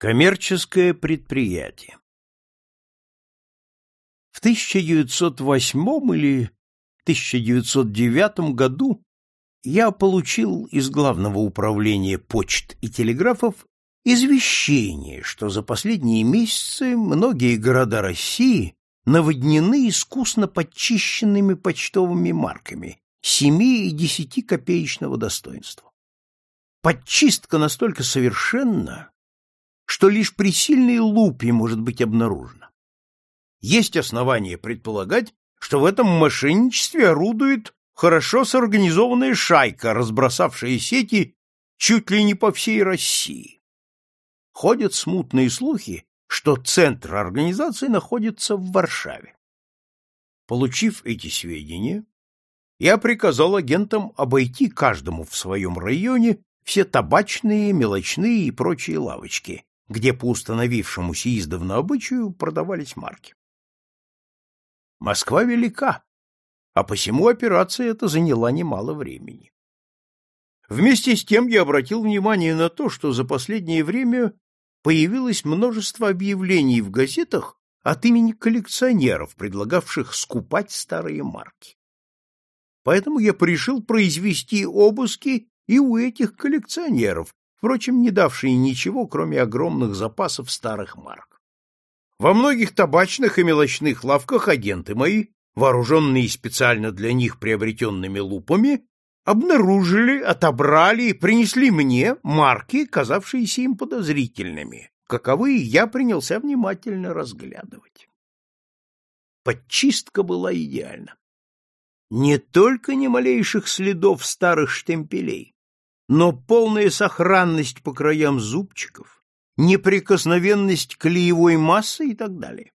Коммерческое предприятие В 1908 или 1909 году я получил из Главного управления почт и телеграфов извещение, что за последние месяцы многие города России наводнены искусно подчищенными почтовыми марками семи и десяти копеечного достоинства. Подчистка настолько совершенна, что лишь при сильной лупе может быть обнаружено. Есть основания предполагать, что в этом мошенничестве орудует хорошо сорганизованная шайка, разбросавшая сети чуть ли не по всей России. Ходят смутные слухи, что центр организации находится в Варшаве. Получив эти сведения, я приказал агентам обойти каждому в своем районе все табачные, мелочные и прочие лавочки, где по установившемуся издавна обычаю продавались марки. Москва велика, а посему операция эта заняла немало времени. Вместе с тем я обратил внимание на то, что за последнее время появилось множество объявлений в газетах от имени коллекционеров, предлагавших скупать старые марки. Поэтому я решил произвести обыски и у этих коллекционеров, впрочем, не давшие ничего, кроме огромных запасов старых марок. Во многих табачных и мелочных лавках агенты мои, вооруженные специально для них приобретенными лупами, обнаружили, отобрали и принесли мне марки, казавшиеся им подозрительными, каковые я принялся внимательно разглядывать. Подчистка была идеальна. Не только ни малейших следов старых штемпелей, но полная сохранность по краям зубчиков, неприкосновенность клеевой массы и так далее.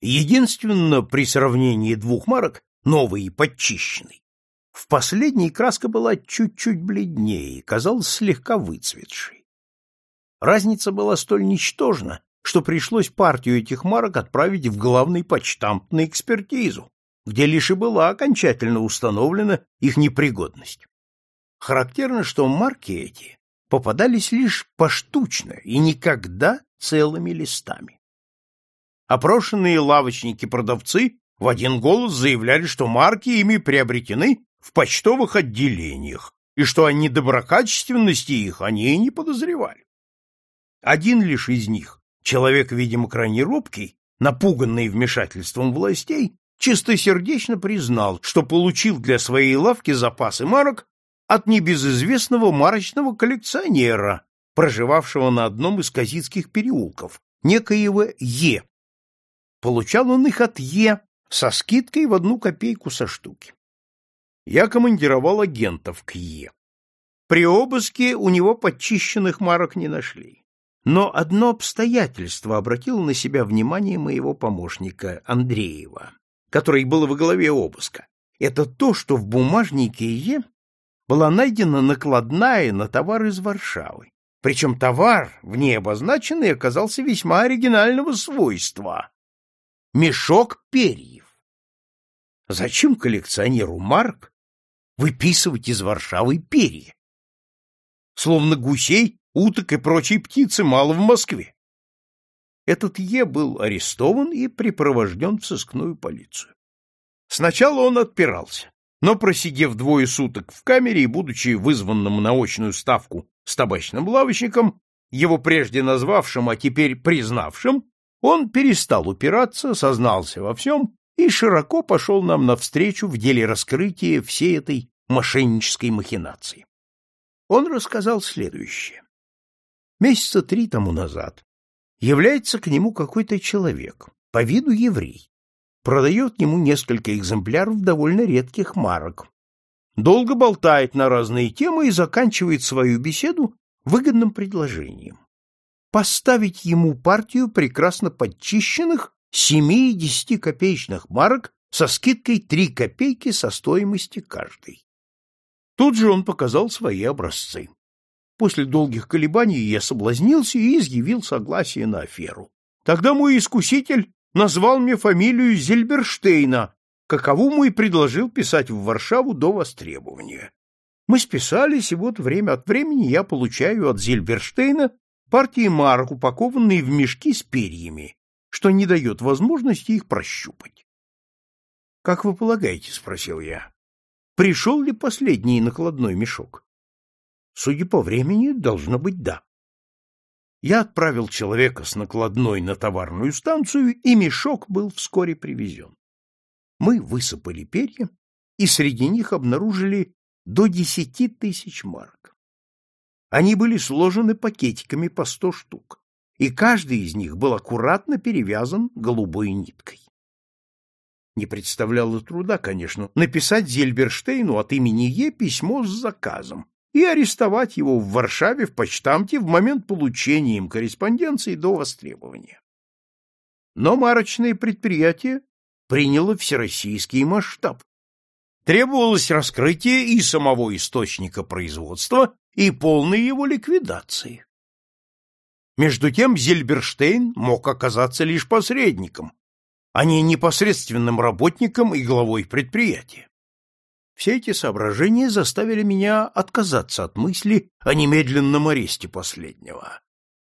Единственно при сравнении двух марок, новой и подчищенной, в последней краска была чуть-чуть бледнее и казалась слегка выцветшей. Разница была столь ничтожна, что пришлось партию этих марок отправить в главный почтамт на экспертизу, где лишь и была окончательно установлена их непригодность. Характерно, что марки эти попадались лишь поштучно и никогда целыми листами. Опрошенные лавочники-продавцы в один голос заявляли, что марки ими приобретены в почтовых отделениях, и что о недоброкачественности их они и не подозревали. Один лишь из них, человек, видимо, крайне робкий, напуганный вмешательством властей, чистосердечно признал, что получил для своей лавки запасы марок от небезызвестного марочного коллекционера, проживавшего на одном из казицких переулков, некоего Е. Получал он их от Е со скидкой в одну копейку со штуки я командировал агентов к Е. При обыске у него подчищенных марок не нашли. Но одно обстоятельство обратило на себя внимание моего помощника Андреева, который был во главе обыска. Это то, что в бумажнике Е была найдена накладная на товар из Варшавы. Причем товар, в ней обозначенный, оказался весьма оригинального свойства. Мешок перьев. Зачем коллекционеру марк выписывать из Варшавы перья? Словно гусей, уток и прочей птицы мало в Москве. Этот Е был арестован и припровожден в сыскную полицию. Сначала он отпирался, но, просидев двое суток в камере и будучи вызванным на очную ставку с табачным лавочником, его прежде назвавшим, а теперь признавшим, он перестал упираться, сознался во всем и широко пошел нам навстречу в деле раскрытия всей этой мошеннической махинации. Он рассказал следующее. Месяца три тому назад является к нему какой-то человек, по виду еврей, продает ему несколько экземпляров довольно редких марок, долго болтает на разные темы и заканчивает свою беседу выгодным предложением поставить ему партию прекрасно подчищенных семи и десяти копеечных марок со скидкой три копейки со стоимости каждой. Тут же он показал свои образцы. После долгих колебаний я соблазнился и изъявил согласие на аферу. Тогда мой искуситель назвал мне фамилию Зельберштейна, каковому и предложил писать в Варшаву до востребования. Мы списались, и вот время от времени я получаю от Зельберштейна партии марок, упакованные в мешки с перьями, что не дает возможности их прощупать. — Как вы полагаете, — спросил я, — пришел ли последний накладной мешок? Судя по времени, должно быть да. Я отправил человека с накладной на товарную станцию, и мешок был вскоре привезен. Мы высыпали перья, и среди них обнаружили до десяти тысяч марок. Они были сложены пакетиками по сто штук, и каждый из них был аккуратно перевязан голубой ниткой. Не представляло труда, конечно, написать Зельберштейну от имени Е письмо с заказом и арестовать его в Варшаве в почтамте в момент получения им корреспонденции до востребования. Но марочное предприятие приняло всероссийский масштаб. Требовалось раскрытие и самого источника производства, и полной его ликвидации. Между тем Зельберштейн мог оказаться лишь посредником, а не непосредственным работником и главой предприятия. Все эти соображения заставили меня отказаться от мысли о немедленном аресте последнего,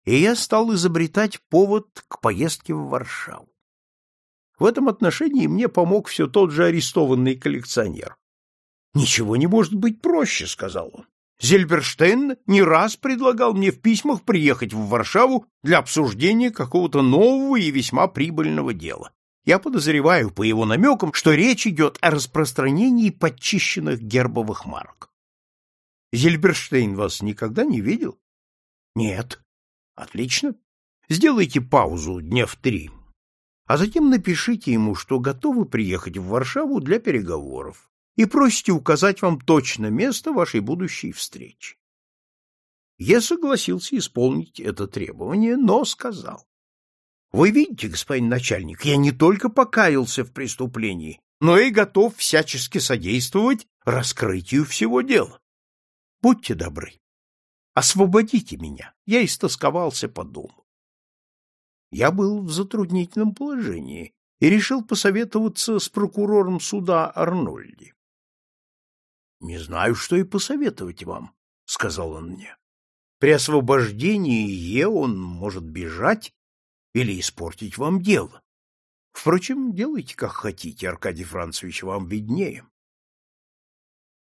и я стал изобретать повод к поездке в Варшаву. В этом отношении мне помог все тот же арестованный коллекционер. «Ничего не может быть проще», — сказал он. Зельберштейн не раз предлагал мне в письмах приехать в Варшаву для обсуждения какого-то нового и весьма прибыльного дела. Я подозреваю по его намекам, что речь идет о распространении подчищенных гербовых марок. Зельберштейн вас никогда не видел? Нет. Отлично. Сделайте паузу дня в три, а затем напишите ему, что готовы приехать в Варшаву для переговоров и просите указать вам точно место вашей будущей встречи. Я согласился исполнить это требование, но сказал. Вы видите, господин начальник, я не только покаялся в преступлении, но и готов всячески содействовать раскрытию всего дела. Будьте добры, освободите меня, я истосковался по дому. Я был в затруднительном положении и решил посоветоваться с прокурором суда Арнольди. Не знаю, что и посоветовать вам, сказал он мне. При освобождении Е он может бежать или испортить вам дело. Впрочем, делайте как хотите, Аркадий Францевич, вам виднее.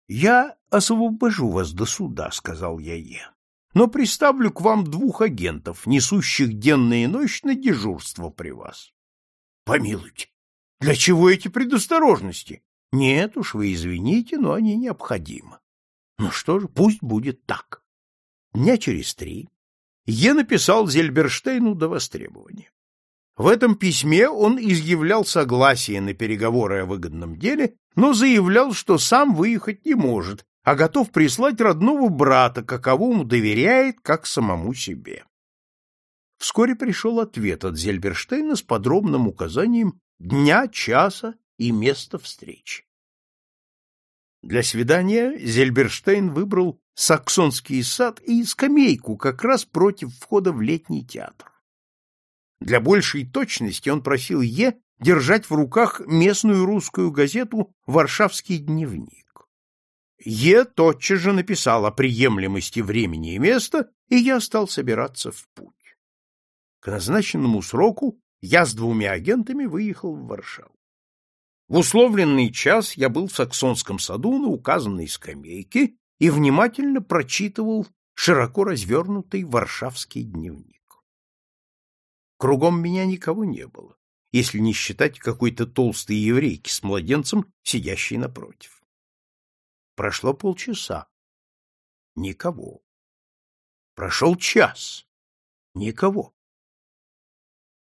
Я освобожу вас до суда, сказал я Е. Но приставлю к вам двух агентов, несущих денно и ночь на дежурство при вас. Помилуйте, для чего эти предосторожности? Нет уж, вы извините, но они необходимы. Ну что же, пусть будет так. Дня через три я написал Зельберштейну до востребования. В этом письме он изъявлял согласие на переговоры о выгодном деле, но заявлял, что сам выехать не может, а готов прислать родного брата, каковому доверяет, как самому себе. Вскоре пришел ответ от Зельберштейна с подробным указанием дня, часа и место встречи. Для свидания Зельберштейн выбрал Саксонский сад и скамейку как раз против входа в летний театр. Для большей точности он просил Е держать в руках местную русскую газету «Варшавский дневник». Е тотчас же написал о приемлемости времени и места, и я стал собираться в путь. К назначенному сроку я с двумя агентами выехал в Варшаву. В условленный час я был в Саксонском саду на указанной скамейке и внимательно прочитывал широко развернутый варшавский дневник. Кругом меня никого не было, если не считать какой-то толстой еврейки с младенцем, сидящей напротив. Прошло полчаса. Никого. Прошел час. Никого.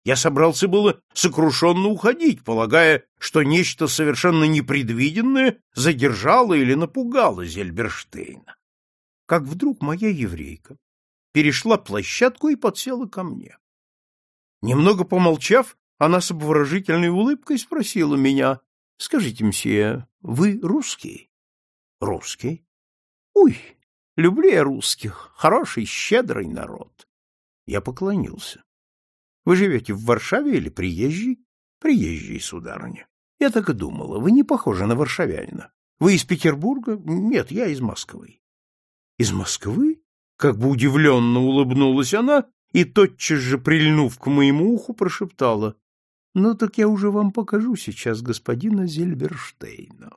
Я собрался было сокрушенно уходить, полагая, что нечто совершенно непредвиденное задержало или напугало Зельберштейна. Как вдруг моя еврейка перешла площадку и подсела ко мне. Немного помолчав, она с обворожительной улыбкой спросила меня, «Скажите, мсье, вы русский?» «Русский?» «Уй, люблю я русских, хороший, щедрый народ». Я поклонился. Вы живете в Варшаве или приезжий? Приезжий, сударыня. Я так и думала. Вы не похожи на варшавянина. Вы из Петербурга? Нет, я из Москвы. Из Москвы? Как бы удивленно улыбнулась она и, тотчас же прильнув к моему уху, прошептала, «Ну так я уже вам покажу сейчас господина Зельберштейна».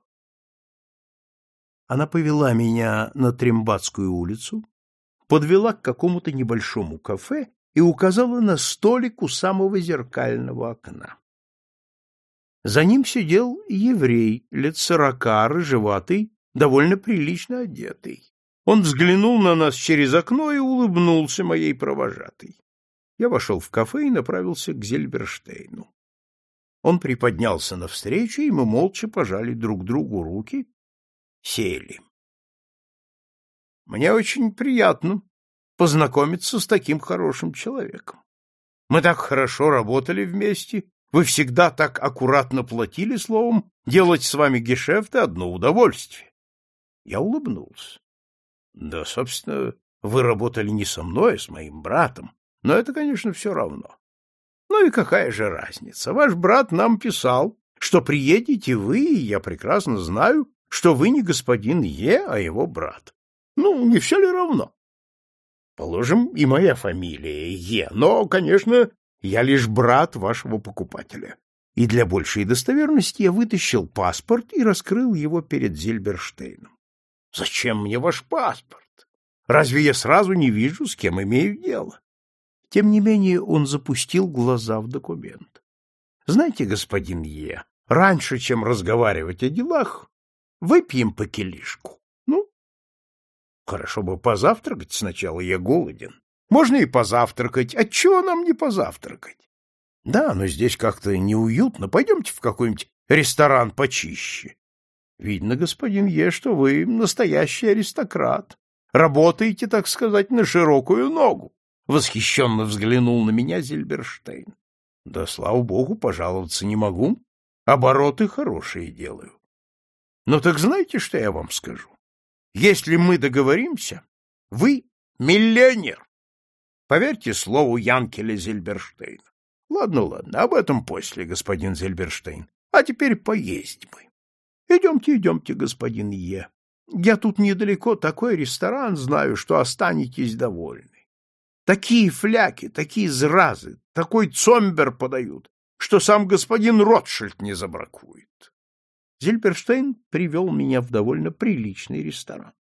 Она повела меня на Трембатскую улицу, подвела к какому-то небольшому кафе и указала на столик у самого зеркального окна. За ним сидел еврей, лет сорока, рыжеватый, довольно прилично одетый. Он взглянул на нас через окно и улыбнулся моей провожатой. Я вошел в кафе и направился к Зельберштейну. Он приподнялся навстречу, и мы молча пожали друг другу руки, сели. Мне очень приятно познакомиться с таким хорошим человеком. Мы так хорошо работали вместе, вы всегда так аккуратно платили, словом, делать с вами гешефты — одно удовольствие. Я улыбнулся. Да, собственно, вы работали не со мной, а с моим братом, но это, конечно, все равно. Ну и какая же разница? Ваш брат нам писал, что приедете вы, и я прекрасно знаю, что вы не господин Е, а его брат. Ну, не все ли равно? Положим, и моя фамилия Е, но, конечно, я лишь брат вашего покупателя. И для большей достоверности я вытащил паспорт и раскрыл его перед Зильберштейном. Зачем мне ваш паспорт? Разве я сразу не вижу, с кем имею дело? Тем не менее он запустил глаза в документ. Знаете, господин Е, раньше, чем разговаривать о делах, выпьем по келишку. Ну, хорошо бы позавтракать сначала, я голоден. Можно и позавтракать. Отчего нам не позавтракать? Да, но здесь как-то неуютно. Пойдемте в какой-нибудь ресторан почище. Видно, господин Е, что вы настоящий аристократ. Работаете, так сказать, на широкую ногу. Восхищенно взглянул на меня Зильберштейн. Да, слава богу, пожаловаться не могу. Обороты хорошие делаю. Но так знаете, что я вам скажу? Если мы договоримся, вы миллионер. Поверьте слову Янкеля Зильберштейна. Ладно, ладно, об этом после, господин Зильберштейн. А теперь поесть бы. Идемте, идемте, господин Е. Я тут недалеко такой ресторан знаю, что останетесь довольны. Такие фляки, такие зразы, такой цомбер подают, что сам господин Ротшильд не забракует. Зильберштейн привел меня в довольно приличный ресторан.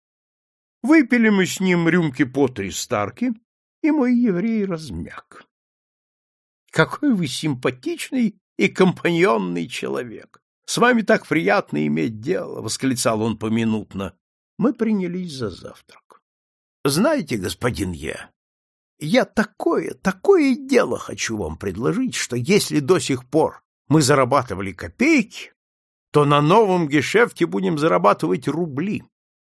Выпили мы с ним рюмки по три старки, и мой еврей размяк. Какой вы симпатичный и компаньонный человек! С вами так приятно иметь дело, — восклицал он поминутно. Мы принялись за завтрак. Знаете, господин Е, я такое, такое дело хочу вам предложить, что если до сих пор мы зарабатывали копейки, то на новом гешефте будем зарабатывать рубли.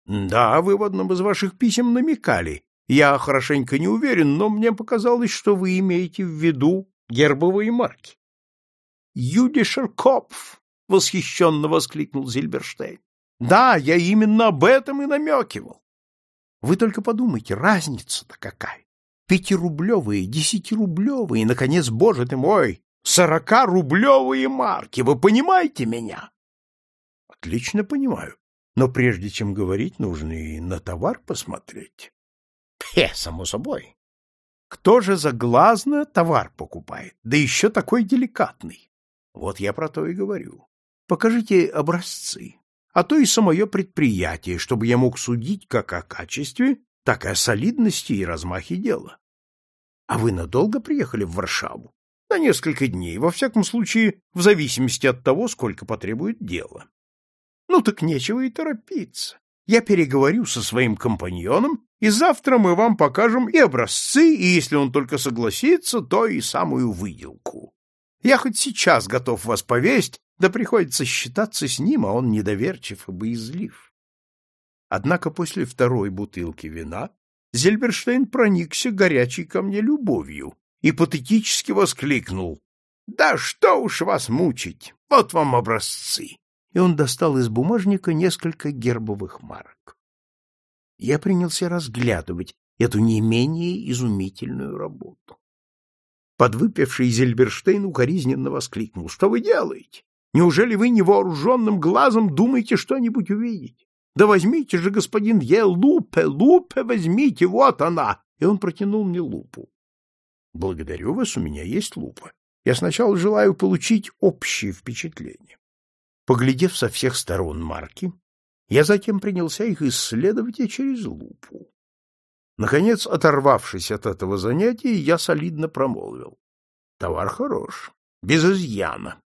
Да, вы в одном из ваших писем намекали. Я хорошенько не уверен, но мне показалось, что вы имеете в виду гербовые марки. Юдишер Копф, — восхищенно воскликнул Зильберштейн. — Да, я именно об этом и намекивал. Вы только подумайте, разница-то какая. Пятирублевые, десятирублевые, наконец, боже ты мой, сорокарублевые марки. Вы понимаете меня? — Отлично понимаю. Но прежде чем говорить, нужно и на товар посмотреть. — Пе, само собой. Кто же заглазно товар покупает, да еще такой деликатный? Вот я про то и говорю. Покажите образцы, а то и самое предприятие, чтобы я мог судить как о качестве, так и о солидности и размахе дела. А вы надолго приехали в Варшаву? На несколько дней, во всяком случае, в зависимости от того, сколько потребует дело. Ну так нечего и торопиться. Я переговорю со своим компаньоном, и завтра мы вам покажем и образцы, и если он только согласится, то и самую выделку. Я хоть сейчас готов вас повесть, да приходится считаться с ним, а он недоверчив и боязлив. Однако после второй бутылки вина Зельберштейн проникся горячей ко мне любовью и патетически воскликнул. — Да что уж вас мучить! Вот вам образцы! И он достал из бумажника несколько гербовых марок. Я принялся разглядывать эту не менее изумительную работу. Подвыпивший Зельберштейн укоризненно воскликнул. — Что вы делаете? Неужели вы невооруженным глазом думаете что-нибудь увидеть? Да возьмите же, господин Е, лупе, лупе возьмите, вот она! И он протянул мне лупу. Благодарю вас, у меня есть лупа. Я сначала желаю получить общее впечатление. Поглядев со всех сторон марки, я затем принялся их исследовать через лупу. Наконец, оторвавшись от этого занятия, я солидно промолвил. Товар хорош, без изъяна.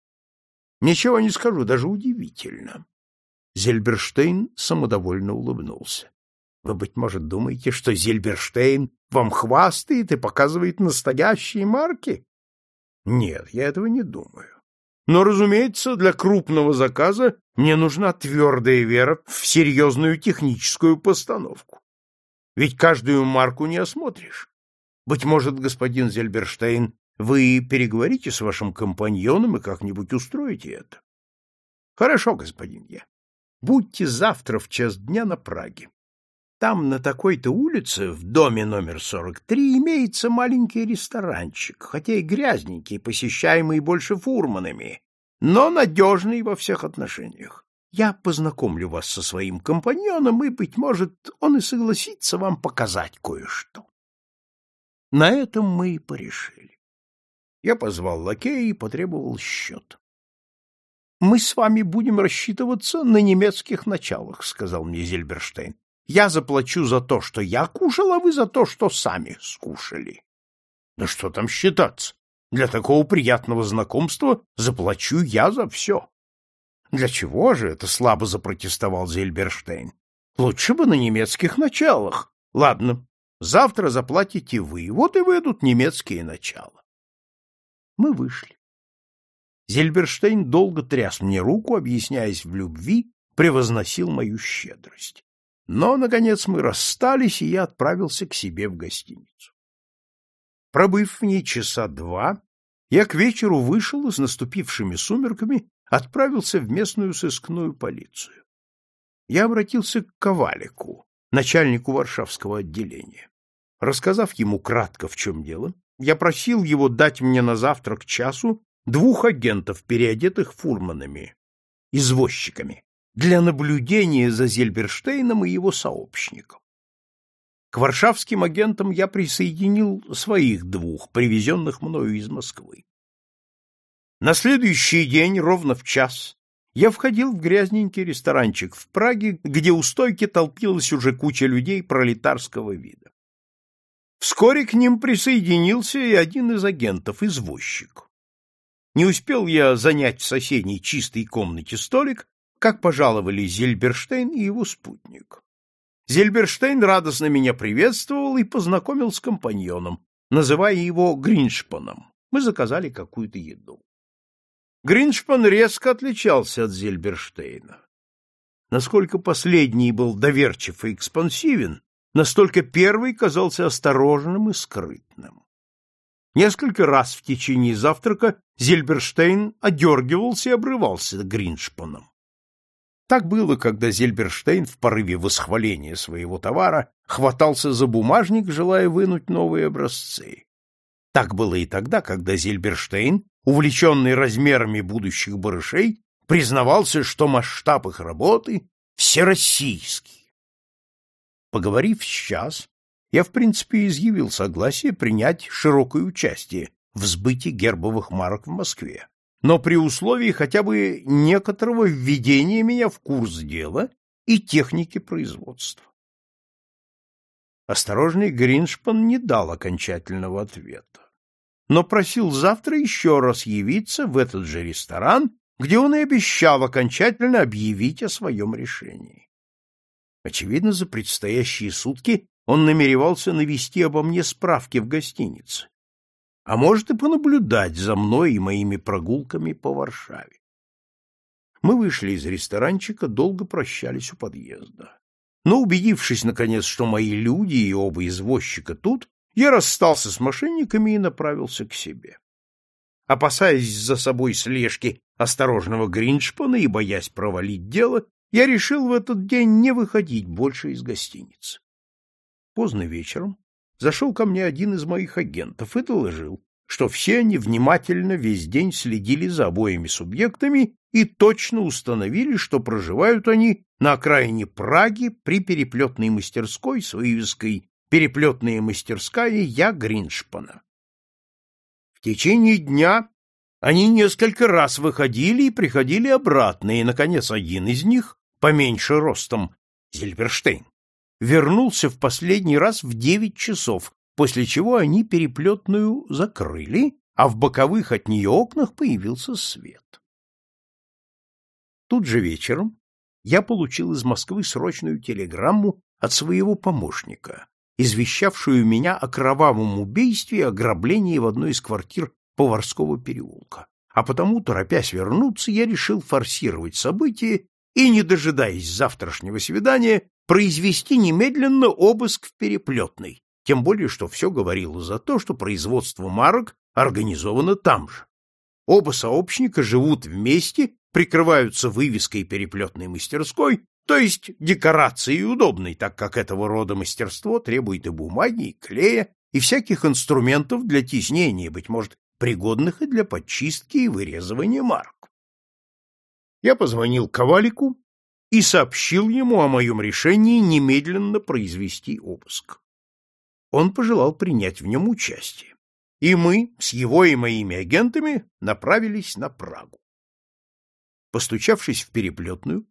Ничего не скажу, даже удивительно. Зельберштейн самодовольно улыбнулся. Вы, быть может, думаете, что Зельберштейн вам хвастает и показывает настоящие марки? Нет, я этого не думаю. Но, разумеется, для крупного заказа мне нужна твердая вера в серьезную техническую постановку. Ведь каждую марку не осмотришь. Быть может, господин Зельберштейн, вы переговорите с вашим компаньоном и как-нибудь устроите это. Хорошо, господин я. Будьте завтра в час дня на Праге. Там, на такой-то улице, в доме номер 43, имеется маленький ресторанчик, хотя и грязненький, посещаемый больше фурманами, но надежный во всех отношениях. Я познакомлю вас со своим компаньоном, и, быть может, он и согласится вам показать кое-что. На этом мы и порешили. Я позвал лакея и потребовал счет. — Мы с вами будем рассчитываться на немецких началах, — сказал мне Зельберштейн. Я заплачу за то, что я кушал, а вы за то, что сами скушали. Да что там считаться? Для такого приятного знакомства заплачу я за все. Для чего же это слабо запротестовал Зельберштейн? Лучше бы на немецких началах. Ладно, завтра заплатите вы, вот и выйдут немецкие начала. Мы вышли. Зельберштейн долго тряс мне руку, объясняясь в любви, превозносил мою щедрость. Но, наконец, мы расстались, и я отправился к себе в гостиницу. Пробыв в ней часа два, я к вечеру вышел и с наступившими сумерками отправился в местную сыскную полицию. Я обратился к Ковалику, начальнику Варшавского отделения. Рассказав ему кратко, в чем дело, я просил его дать мне на завтра к часу двух агентов, переодетых фурманами, извозчиками, для наблюдения за Зельберштейном и его сообщником. К варшавским агентам я присоединил своих двух, привезенных мною из Москвы. На следующий день, ровно в час, я входил в грязненький ресторанчик в Праге, где у стойки толпилась уже куча людей пролетарского вида. Вскоре к ним присоединился и один из агентов, извозчик. Не успел я занять в соседней чистой комнате столик, как пожаловали Зельберштейн и его спутник. Зельберштейн радостно меня приветствовал и познакомил с компаньоном, называя его Гриншпаном. Мы заказали какую-то еду. Гриншпан резко отличался от Зельберштейна. Насколько последний был доверчив и экспансивен, настолько первый казался осторожным и скрытным. Несколько раз в течение завтрака Зельберштейн одергивался и обрывался Гриншпаном. Так было, когда Зельберштейн в порыве восхваления своего товара хватался за бумажник, желая вынуть новые образцы. Так было и тогда, когда Зельберштейн, увлеченный размерами будущих барышей, признавался, что масштаб их работы всероссийский. Поговорив сейчас, я в принципе изъявил согласие принять широкое участие в сбытии гербовых марок в Москве но при условии хотя бы некоторого введения меня в курс дела и техники производства. Осторожный Гриншпан не дал окончательного ответа, но просил завтра еще раз явиться в этот же ресторан, где он и обещал окончательно объявить о своем решении. Очевидно, за предстоящие сутки он намеревался навести обо мне справки в гостинице, а может и понаблюдать за мной и моими прогулками по Варшаве. Мы вышли из ресторанчика, долго прощались у подъезда. Но, убедившись, наконец, что мои люди и оба извозчика тут, я расстался с мошенниками и направился к себе. Опасаясь за собой слежки осторожного Гриншпана и боясь провалить дело, я решил в этот день не выходить больше из гостиницы. Поздно вечером зашел ко мне один из моих агентов и доложил, что все они внимательно весь день следили за обоими субъектами и точно установили, что проживают они на окраине Праги при переплетной мастерской с вывеской «Переплетная мастерская Я Гриншпана». В течение дня они несколько раз выходили и приходили обратно, и, наконец, один из них, поменьше ростом, Зильберштейн, вернулся в последний раз в девять часов, после чего они переплетную закрыли, а в боковых от нее окнах появился свет. Тут же вечером я получил из Москвы срочную телеграмму от своего помощника, извещавшую меня о кровавом убийстве и ограблении в одной из квартир Поварского переулка. А потому, торопясь вернуться, я решил форсировать события и, не дожидаясь завтрашнего свидания, произвести немедленно обыск в переплетной, тем более, что все говорило за то, что производство марок организовано там же. Оба сообщника живут вместе, прикрываются вывеской переплетной мастерской, то есть декорацией удобной, так как этого рода мастерство требует и бумаги, и клея, и всяких инструментов для тиснения, быть может, пригодных и для подчистки и вырезывания марок. Я позвонил Ковалику и сообщил ему о моем решении немедленно произвести обыск. Он пожелал принять в нем участие, и мы с его и моими агентами направились на Прагу. Постучавшись в переплетную,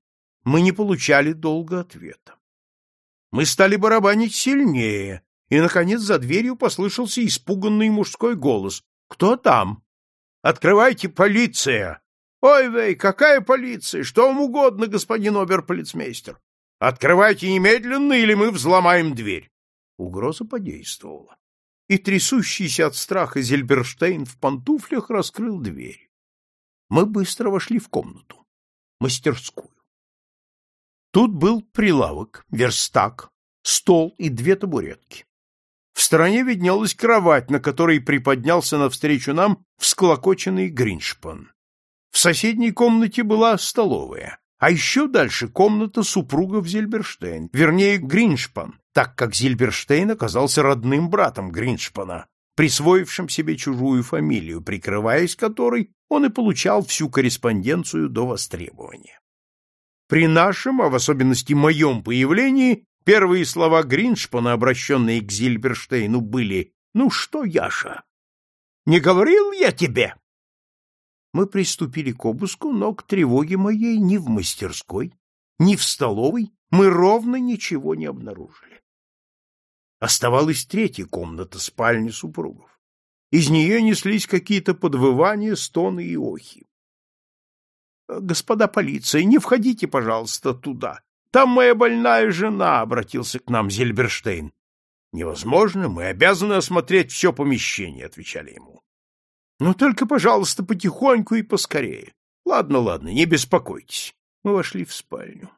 мы не получали долго ответа. Мы стали барабанить сильнее, и, наконец, за дверью послышался испуганный мужской голос. «Кто там?» «Открывайте, полиция!» «Ой, вей, какая полиция? Что вам угодно, господин оберполицмейстер? Открывайте немедленно, или мы взломаем дверь!» Угроза подействовала. И трясущийся от страха Зельберштейн в пантуфлях раскрыл дверь. Мы быстро вошли в комнату, мастерскую. Тут был прилавок, верстак, стол и две табуретки. В стороне виднелась кровать, на которой приподнялся навстречу нам всклокоченный Гриншпан. В соседней комнате была столовая, а еще дальше комната супругов Зильберштейн, вернее, Гриншпан, так как Зильберштейн оказался родным братом Гриншпана, присвоившим себе чужую фамилию, прикрываясь которой он и получал всю корреспонденцию до востребования. При нашем, а в особенности моем появлении, первые слова Гриншпана, обращенные к Зильберштейну, были «Ну что, Яша, не говорил я тебе?» Мы приступили к обыску, но к тревоге моей ни в мастерской, ни в столовой мы ровно ничего не обнаружили. Оставалась третья комната спальни супругов. Из нее неслись какие-то подвывания, стоны и охи. «Господа полиция, не входите, пожалуйста, туда. Там моя больная жена», — обратился к нам Зельберштейн. «Невозможно, мы обязаны осмотреть все помещение», — отвечали ему. Ну, только, пожалуйста, потихоньку и поскорее. Ладно, ладно, не беспокойтесь. Мы вошли в спальню.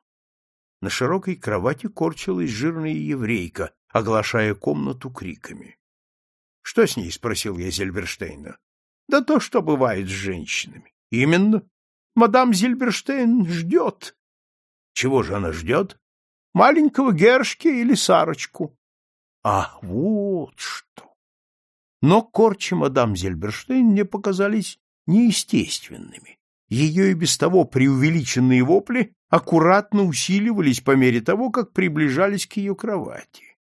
На широкой кровати корчилась жирная еврейка, оглашая комнату криками. — Что с ней? — спросил я Зельберштейна. — Да то, что бывает с женщинами. — Именно. Мадам Зельберштейн ждет. — Чего же она ждет? — Маленького Гершки или Сарочку. — А, вот что! Но корчи мадам Зельберштейн мне показались неестественными. Ее и без того преувеличенные вопли аккуратно усиливались по мере того, как приближались к ее кровати.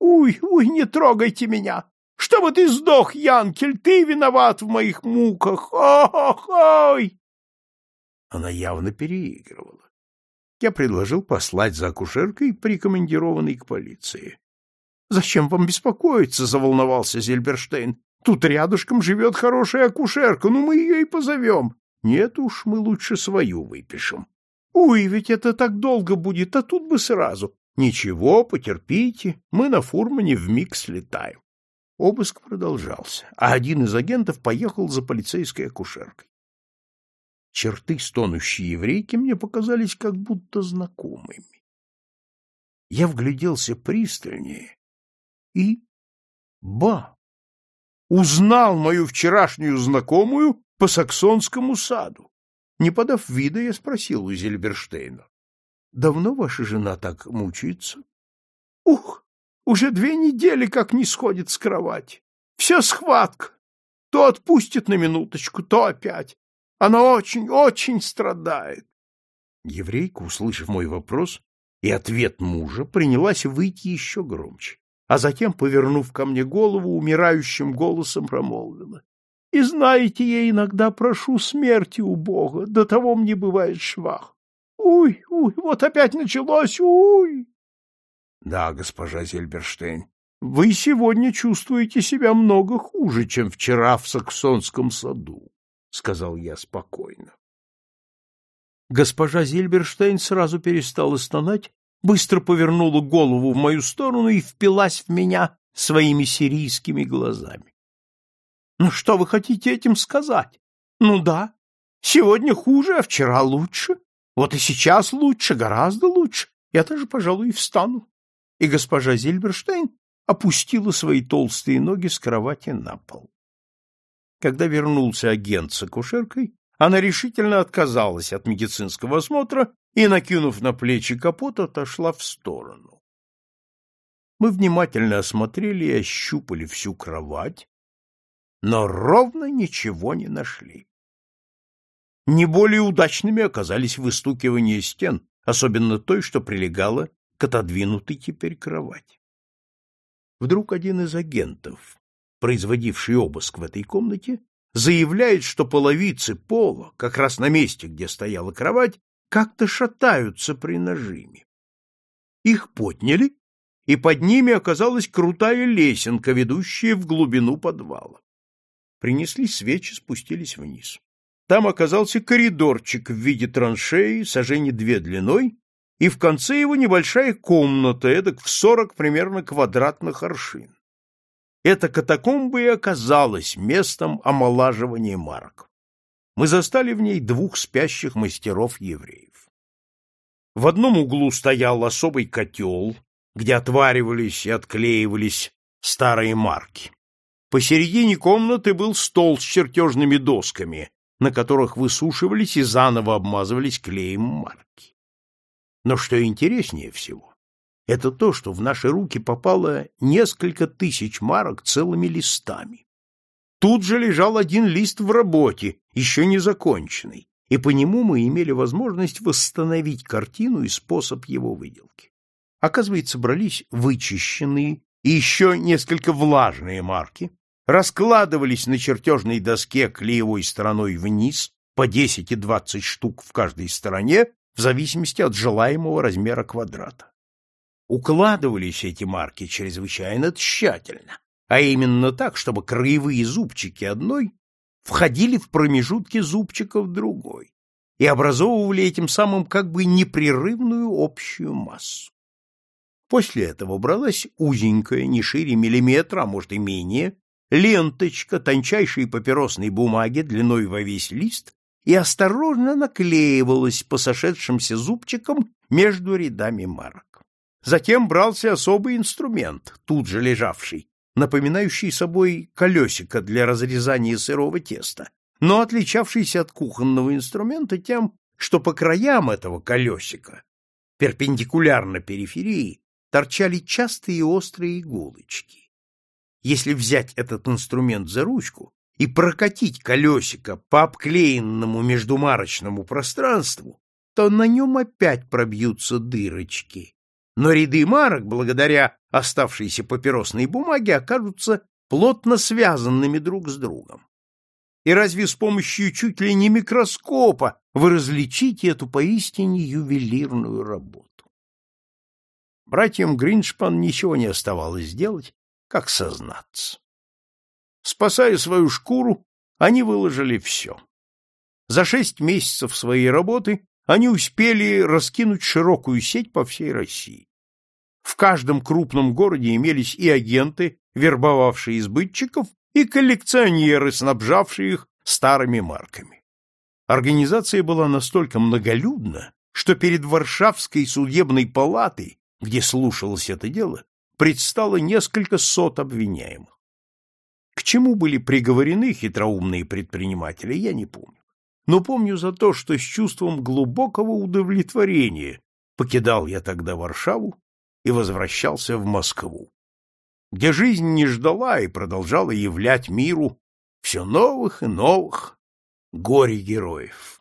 «Уй, уй, не трогайте меня! Чтобы ты сдох, Янкель, ты виноват в моих муках! Ох-ой!» Она явно переигрывала. Я предложил послать за акушеркой, прикомандированной к полиции. Зачем вам беспокоиться? заволновался Зельберштейн. Тут рядышком живет хорошая акушерка, ну мы ее и позовем. Нет уж, мы лучше свою выпишем. Ой, ведь это так долго будет, а тут бы сразу. Ничего, потерпите, мы на фурмане вмиг слетаем. Обыск продолжался, а один из агентов поехал за полицейской акушеркой. Черты стонущей еврейки мне показались как будто знакомыми. Я вгляделся пристальнее и... Ба! Узнал мою вчерашнюю знакомую по саксонскому саду. Не подав вида, я спросил у Зельберштейна. — Давно ваша жена так мучается? — Ух, уже две недели как не сходит с кровати. Вся схватка. То отпустит на минуточку, то опять. Она очень, очень страдает. Еврейка, услышав мой вопрос и ответ мужа, принялась выйти еще громче а затем, повернув ко мне голову, умирающим голосом промолвила. И знаете, я иногда прошу смерти у Бога, до того мне бывает швах. Уй, уй, вот опять началось, уй! Да, госпожа Зельберштейн, вы сегодня чувствуете себя много хуже, чем вчера в Саксонском саду, сказал я спокойно. Госпожа Зильберштейн сразу перестала стонать, быстро повернула голову в мою сторону и впилась в меня своими сирийскими глазами. — Ну что вы хотите этим сказать? Ну да, сегодня хуже, а вчера лучше. Вот и сейчас лучше, гораздо лучше. Я даже, пожалуй, и встану. И госпожа Зильберштейн опустила свои толстые ноги с кровати на пол. Когда вернулся агент с акушеркой, она решительно отказалась от медицинского осмотра и, накинув на плечи капот, отошла в сторону. Мы внимательно осмотрели и ощупали всю кровать, но ровно ничего не нашли. Не более удачными оказались выстукивания стен, особенно той, что прилегала к отодвинутой теперь кровати. Вдруг один из агентов, производивший обыск в этой комнате, заявляет, что половицы пола, как раз на месте, где стояла кровать, как-то шатаются при нажиме. Их подняли, и под ними оказалась крутая лесенка, ведущая в глубину подвала. Принесли свечи, спустились вниз. Там оказался коридорчик в виде траншеи, сажени две длиной, и в конце его небольшая комната, эдак в сорок примерно квадратных аршин. Эта катакомба и оказалась местом омолаживания марок. Мы застали в ней двух спящих мастеров-евреев. В одном углу стоял особый котел, где отваривались и отклеивались старые марки. Посередине комнаты был стол с чертежными досками, на которых высушивались и заново обмазывались клеем марки. Но что интереснее всего, это то, что в наши руки попало несколько тысяч марок целыми листами. Тут же лежал один лист в работе, еще не законченный, и по нему мы имели возможность восстановить картину и способ его выделки. Оказывается, брались вычищенные и еще несколько влажные марки, раскладывались на чертежной доске клеевой стороной вниз по 10 и 20 штук в каждой стороне в зависимости от желаемого размера квадрата. Укладывались эти марки чрезвычайно тщательно, а именно так, чтобы краевые зубчики одной входили в промежутки зубчиков другой и образовывали этим самым как бы непрерывную общую массу. После этого бралась узенькая, не шире миллиметра, а может и менее, ленточка тончайшей папиросной бумаги длиной во весь лист и осторожно наклеивалась по сошедшимся зубчикам между рядами марок. Затем брался особый инструмент, тут же лежавший, напоминающий собой колесико для разрезания сырого теста, но отличавшийся от кухонного инструмента тем, что по краям этого колесика, перпендикулярно периферии, торчали частые острые иголочки. Если взять этот инструмент за ручку и прокатить колесико по обклеенному междумарочному пространству, то на нем опять пробьются дырочки. Но ряды марок, благодаря оставшейся папиросной бумаге, окажутся плотно связанными друг с другом. И разве с помощью чуть ли не микроскопа вы различите эту поистине ювелирную работу? Братьям Гриншпан ничего не оставалось делать, как сознаться. Спасая свою шкуру, они выложили все. За шесть месяцев своей работы они успели раскинуть широкую сеть по всей России. В каждом крупном городе имелись и агенты, вербовавшие избытчиков, и коллекционеры, снабжавшие их старыми марками. Организация была настолько многолюдна, что перед Варшавской судебной палатой, где слушалось это дело, предстало несколько сот обвиняемых. К чему были приговорены хитроумные предприниматели, я не помню. Но помню за то, что с чувством глубокого удовлетворения покидал я тогда Варшаву и возвращался в Москву, где жизнь не ждала и продолжала являть миру все новых и новых горе-героев.